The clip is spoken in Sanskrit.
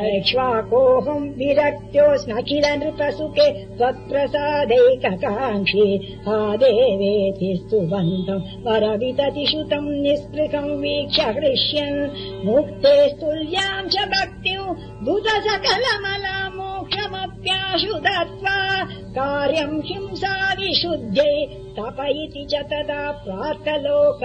ऐक्ष्वाकोऽहम् विरक्त्योऽस्मखिल नृपसुखे त्वत्प्रसादैककाङ्क्षी। हा देवेति स्तुवन्तम् बन्तम् निःस्पृहम् वीक्ष्य हृष्यन्। मुक्ते स्तुल्याम् च भक्तिम् दुत सकलमला मोक्षमप्याशु दत्त्वा कार्यम् हिंसा विशुद्ध्यै तप इति च तदा प्रातलोक